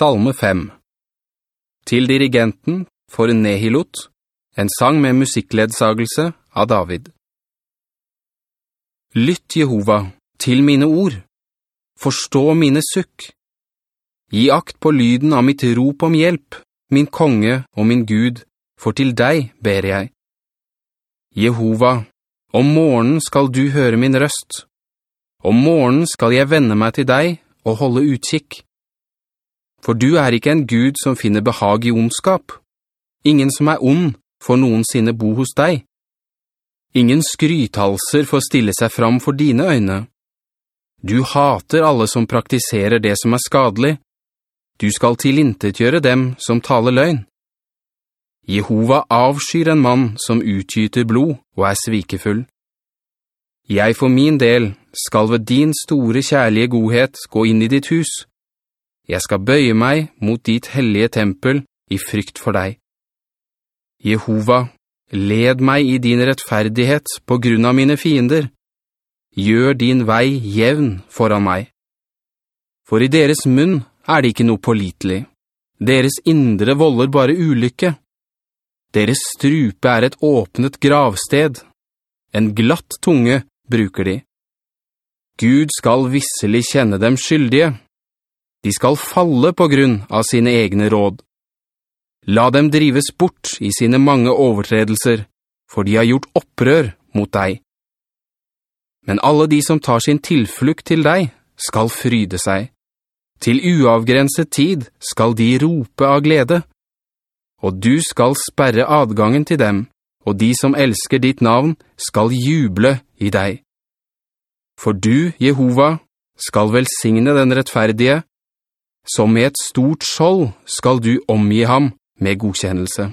Salme 5 Til dirigenten for Nehilot, en sang med musikkledsagelse av David. Lytt, Jehova, til mine ord. Forstå mine sukk. Gi akt på lyden av mitt rop om hjelp, min konge og min Gud, for til deg ber jeg. Jehova, om morgenen skal du høre min røst. Om morgenen skal jeg vende meg til deg og holde utkikk. For du er ikke en Gud som finner behag i ondskap. Ingen som er ond får noensinne bo hos deg. Ingen skrythalser får stille seg fram for dine øyne. Du hater alle som praktiserer det som er skadelig. Du skal tilintetgjøre dem som taler løgn. Jehova avskyr en mann som utgyter blod og er svikefull. Jeg for min del skal ved din store kjærlige godhet gå inn i ditt hus. Jeg skal bøye meg mot ditt hellige tempel i frykt for deg. Jehova, led meg i din rettferdighet på grunn av mine fiender. Gjør din vei jevn foran meg. For i deres munn er det ikke noe pålitelig. Deres indre volder bare ulykke. Deres strupe er et åpnet gravsted. En glatt tunge bruker de. Gud skal visselig kjenne dem skyldige. De skal falle på grunn av sine egne råd. La dem drives bort i sine mange overtredelser, for de har gjort opprør mot deg. Men alle de som tar sin tilflukt til deg, skal fryde seg. Til uavgrenset tid skal de rope av glede. Og du skal sperre adgangen til dem, og de som elsker ditt navn skal juble i deg. For du, Jehova, skal velsigne den rettferdige, som med et stort skjold skal du omgi ham med godkjennelse.